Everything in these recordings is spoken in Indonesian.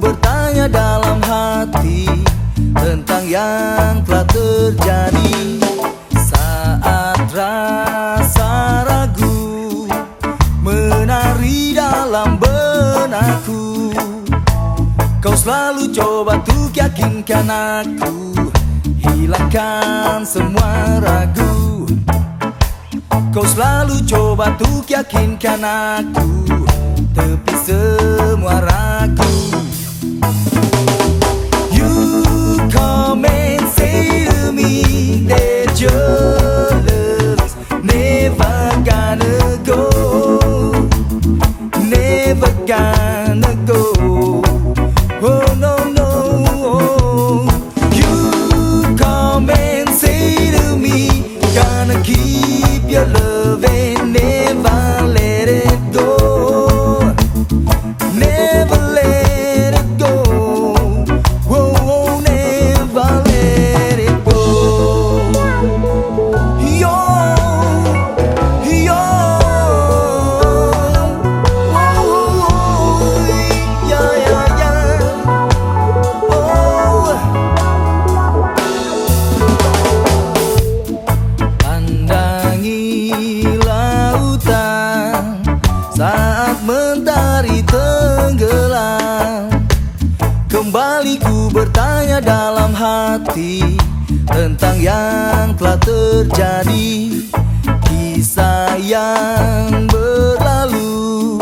bertanya dalam hati Tentang yang telah terjadi. Saat rasa ragu Menari dalam benakku Kau selalu coba untuk yakinkan aku Hilangkan semua ragu. Kau selalu coba untuk yakinkan aku guy. Mentari tenggelam. Kembali ku bertanya dalam hati Tentang yang telah terjadi. Kisah yang berlalu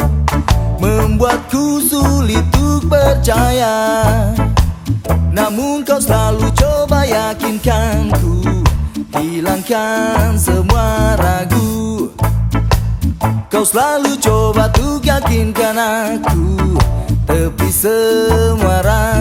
Membuatku sulit untuk percaya. Namun kau selalu coba yakinkanku Hilangkan semua ragu Kau selalu coba untuk yakinkan aku Tepi semua ragu